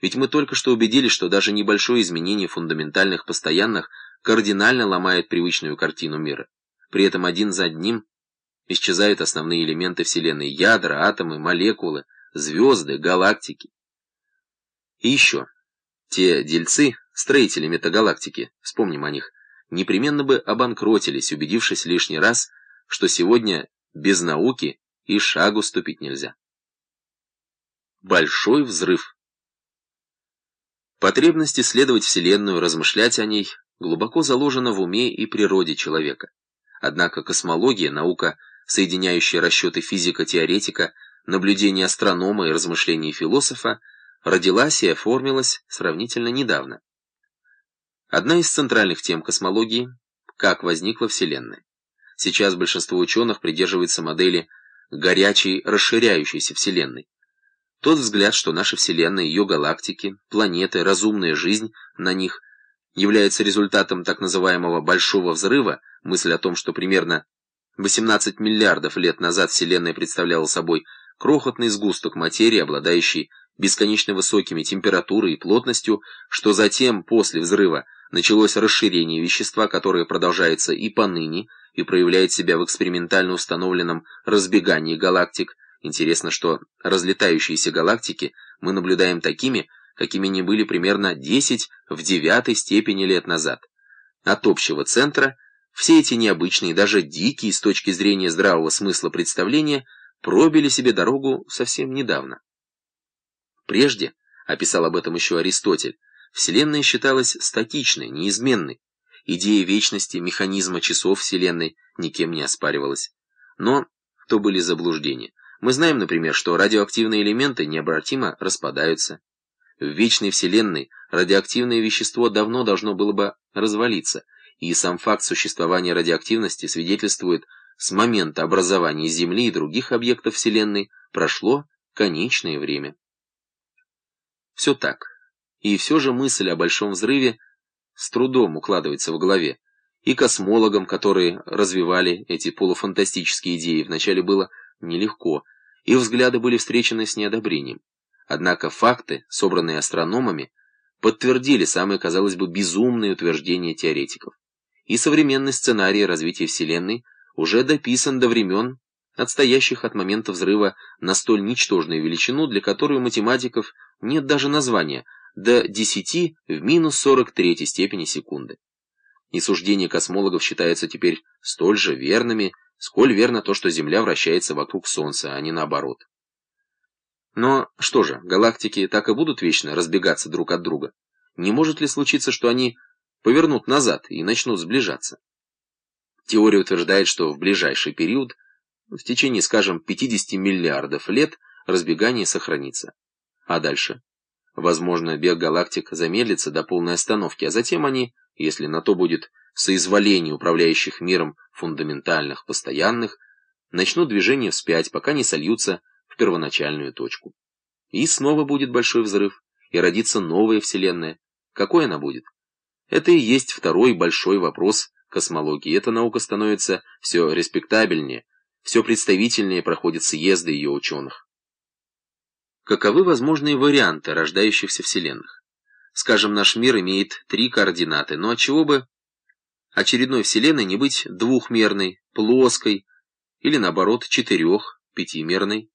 Ведь мы только что убедились, что даже небольшое изменение фундаментальных постоянных кардинально ломает привычную картину мира. При этом один за одним исчезают основные элементы Вселенной – ядра, атомы, молекулы, звезды, галактики. И еще. Те дельцы, строители метагалактики, вспомним о них, непременно бы обанкротились, убедившись лишний раз, что сегодня без науки и шагу ступить нельзя. Большой взрыв. Потребность исследовать Вселенную, размышлять о ней глубоко заложена в уме и природе человека. Однако космология, наука, соединяющая расчеты физика-теоретика, наблюдения астронома и размышления философа, родилась и оформилась сравнительно недавно. Одна из центральных тем космологии – как возникла Вселенная. Сейчас большинство ученых придерживается модели горячей расширяющейся Вселенной. Тот взгляд, что наша Вселенная, ее галактики, планеты, разумная жизнь на них является результатом так называемого «большого взрыва», мысль о том, что примерно 18 миллиардов лет назад Вселенная представляла собой крохотный сгусток материи, обладающий бесконечно высокими температурой и плотностью, что затем, после взрыва, началось расширение вещества, которое продолжается и поныне, и проявляет себя в экспериментально установленном разбегании галактик. Интересно, что разлетающиеся галактики мы наблюдаем такими, какими они были примерно 10 в девятой степени лет назад. От общего центра все эти необычные, даже дикие с точки зрения здравого смысла представления пробили себе дорогу совсем недавно. Прежде, описал об этом еще Аристотель, Вселенная считалась статичной, неизменной. Идея вечности механизма часов Вселенной никем не оспаривалась. Но то были заблуждения. Мы знаем, например, что радиоактивные элементы необратимо распадаются. В вечной Вселенной радиоактивное вещество давно должно было бы развалиться, и сам факт существования радиоактивности свидетельствует, с момента образования Земли и других объектов Вселенной прошло конечное время. Все так. И все же мысль о Большом Взрыве с трудом укладывается в голове. И космологам, которые развивали эти полуфантастические идеи, вначале было нелегко, и взгляды были встречены с неодобрением. Однако факты, собранные астрономами, подтвердили самые, казалось бы, безумные утверждения теоретиков. И современный сценарий развития Вселенной уже дописан до времен, отстоящих от момента взрыва на столь ничтожную величину, для которой у математиков нет даже названия – до 10 в минус 43 степени секунды. И суждения космологов считаются теперь столь же верными, сколь верно то, что Земля вращается вокруг Солнца, а не наоборот. Но что же, галактики так и будут вечно разбегаться друг от друга? Не может ли случиться, что они повернут назад и начнут сближаться? Теория утверждает, что в ближайший период, в течение, скажем, 50 миллиардов лет, разбегание сохранится. А дальше? Возможно, бег галактик замедлится до полной остановки, а затем они, если на то будет соизволение управляющих миром фундаментальных, постоянных, начнут движение вспять, пока не сольются в первоначальную точку. И снова будет большой взрыв, и родится новая Вселенная. Какой она будет? Это и есть второй большой вопрос космологии. Эта наука становится все респектабельнее, все представительнее проходят съезды ее ученых. Каковы возможные варианты рождающихся вселенных? Скажем, наш мир имеет три координаты, но отчего бы очередной вселенной не быть двухмерной, плоской или, наоборот, четырех, пятимерной?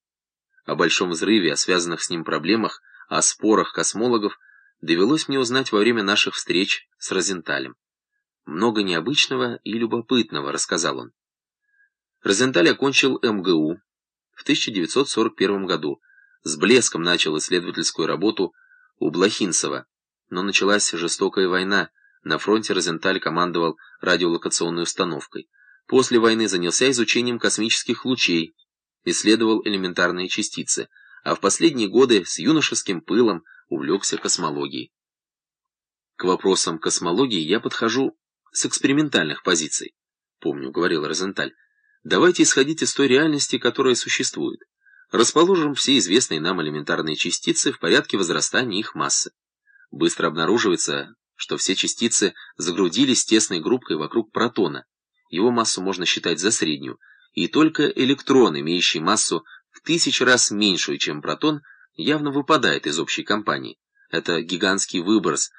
О большом взрыве, о связанных с ним проблемах, о спорах космологов довелось мне узнать во время наших встреч с Розенталем. Много необычного и любопытного, рассказал он. Розенталь окончил МГУ в 1941 году, с блеском начал исследовательскую работу у Блохинцева, но началась жестокая война, на фронте Розенталь командовал радиолокационной установкой. После войны занялся изучением космических лучей, исследовал элементарные частицы, а в последние годы с юношеским пылом увлекся космологией. К вопросам космологии я подхожу с экспериментальных позиций. Помню, говорил Розенталь, давайте исходить из той реальности, которая существует. Расположим все известные нам элементарные частицы в порядке возрастания их массы. Быстро обнаруживается, что все частицы загрудились тесной группкой вокруг протона. Его массу можно считать за среднюю, и только электрон, имеющий массу в тысячу раз меньшую, чем протон, явно выпадает из общей компании. это гигантский выброс,